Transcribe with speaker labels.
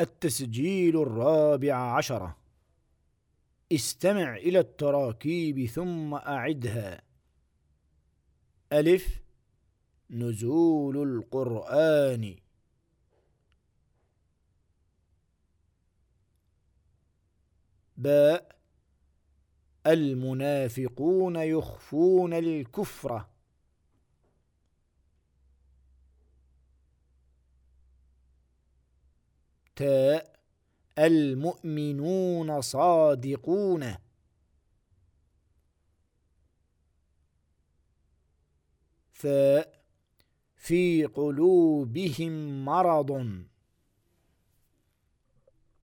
Speaker 1: التسجيل الرابع عشرة استمع إلى التراكيب ثم أعدها. ألف. نزول القرآن. باء. المنافقون يخفون الكفر. تاء المؤمنون صادقون. ثاء في قلوبهم مرض.